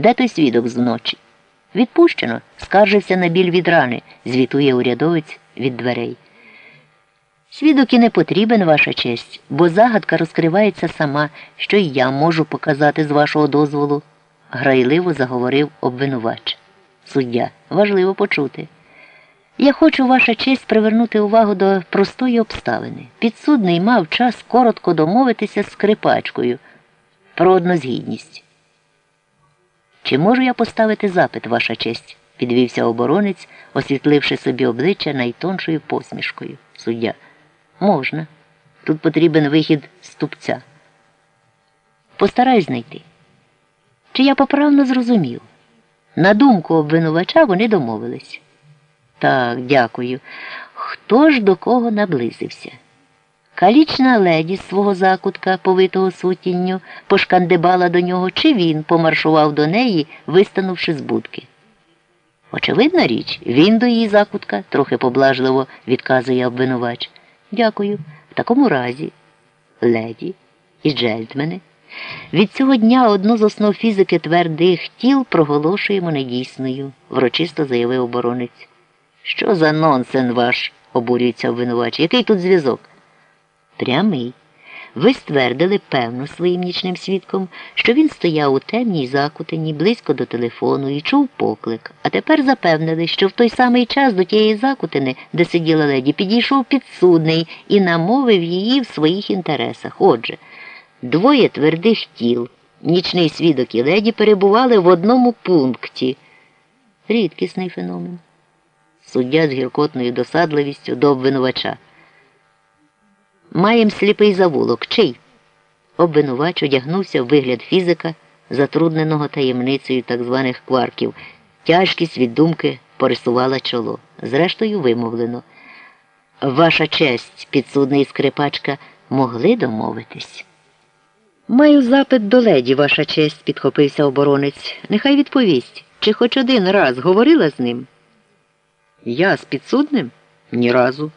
Де той свідок з вночі? Відпущено, скаржився на біль від рани, звітує урядовець від дверей. Свідок і не потрібен, ваша честь, бо загадка розкривається сама, що й я можу показати з вашого дозволу, грайливо заговорив обвинувач. Суддя, важливо почути. Я хочу, ваша честь, привернути увагу до простої обставини. Підсудний мав час коротко домовитися з скрипачкою про однозгідність. Чи можу я поставити запит, ваша честь? підвівся оборонець, освітливши собі обличчя найтоншою посмішкою. Суддя. Можна. Тут потрібен вихід з тупця. Постараюсь знайти. Чи я поправно зрозумів? На думку обвинувача вони домовились. Так, дякую. Хто ж до кого наблизився? Калічна леді з свого закутка, повитого сутінню, пошкандибала до нього, чи він помаршував до неї, вистанувши з будки. Очевидна річ, він до її закутка, трохи поблажливо відказує обвинувач. Дякую. В такому разі, леді і джельтмени, від цього дня одну з основ фізики твердих тіл проголошуємо недійсною, врочисто заявив оборонець. Що за нонсен ваш? обурюється обвинувач. Який тут зв'язок? Прямий. Ви ствердили певно своїм нічним свідком, що він стояв у темній закутині близько до телефону і чув поклик, а тепер запевнили, що в той самий час до тієї закутини, де сиділа леді, підійшов підсудний і намовив її в своїх інтересах. Отже, двоє твердих тіл, нічний свідок і леді перебували в одному пункті. Рідкісний феномен. Суддя з гіркотною досадливістю до обвинувача. Маєм сліпий завулок. Чий? Обвинувач одягнувся в вигляд фізика, затрудненого таємницею так званих кварків. Тяжкість від думки порисувала чоло. Зрештою, вимовлено. Ваша честь, підсудний скрипачка, могли домовитись. Маю запит до леді, ваша честь, підхопився оборонець. Нехай відповість, чи хоч один раз говорила з ним? Я з підсудним? Ні разу.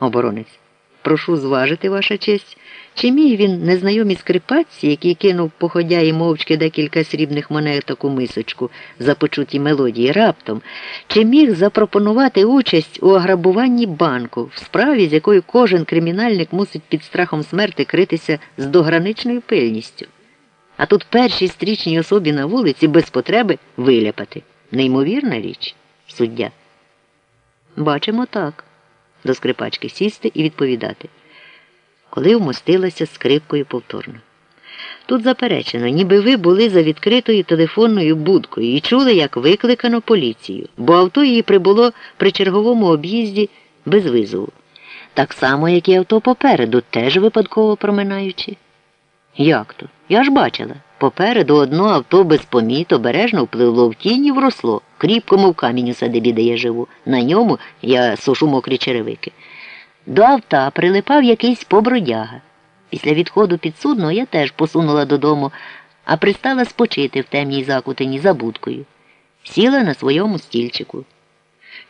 Оборонець. Прошу зважити, ваша честь, чи міг він незнайомій скрипаці, який кинув походя і мовчки декілька срібних монеток у мисочку за почуті мелодії раптом, чи міг запропонувати участь у ограбуванні банку, в справі, з якою кожен кримінальник мусить під страхом смерти критися з дограничною пильністю. А тут першій стрічній особі на вулиці без потреби виляпати. Неймовірна річ, суддя. Бачимо так до скрипачки сісти і відповідати, коли вмостилася скрипкою повторно. Тут заперечено, ніби ви були за відкритою телефонною будкою і чули, як викликано поліцію, бо авто її прибуло при черговому об'їзді без визову. Так само, як і авто попереду, теж випадково проминаючи. Як то? Я ж бачила. Попереду одно авто без поміт обережно впливло в тіні вросло, кріпко, мов камінь у садибі, де я живу. На ньому я сушу мокрі черевики. До авта прилипав якийсь побродяга. Після відходу підсудного я теж посунула додому, а пристала спочити в темній закутині за будкою. Сіла на своєму стільчику.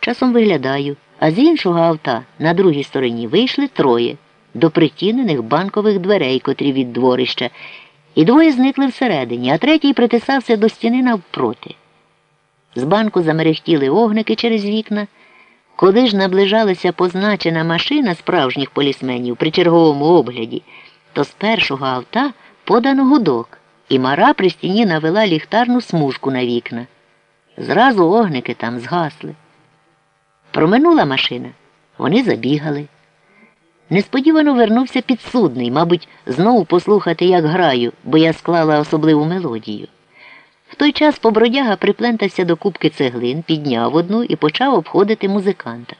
Часом виглядаю, а з іншого авта на другій стороні вийшли троє до притінених банкових дверей, котрі від дворища, і двоє зникли всередині, а третій притисався до стіни навпроти. З банку замерехтіли огники через вікна. Коли ж наближалася позначена машина справжніх полісменів при черговому огляді, то з першого авта подано гудок, і мара при стіні навела ліхтарну смужку на вікна. Зразу огники там згасли. Проминула машина, вони забігали. Несподівано вернувся підсудний, мабуть, знову послухати, як граю, бо я склала особливу мелодію. В той час побродяга приплентався до кубки цеглин, підняв одну і почав обходити музиканта.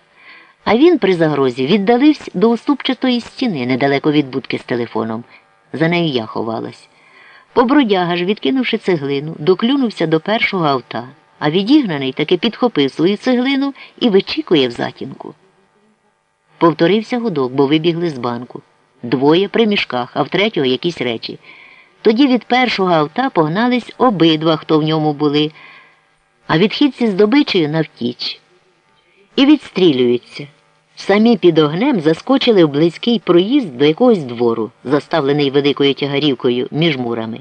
А він при загрозі віддалився до уступчатої стіни недалеко від будки з телефоном. За нею я ховалась. Побродяга ж, відкинувши цеглину, доклюнувся до першого авта, а відігнаний таки підхопив свою цеглину і вичікує в затінку. Повторився гудок, бо вибігли з банку. Двоє при мішках, а в третього якісь речі. Тоді від першого авта погнались обидва, хто в ньому були, а відхідці з добичею навтіч. І відстрілюються. Самі під огнем заскочили в близький проїзд до якогось двору, заставлений великою тягарівкою між мурами.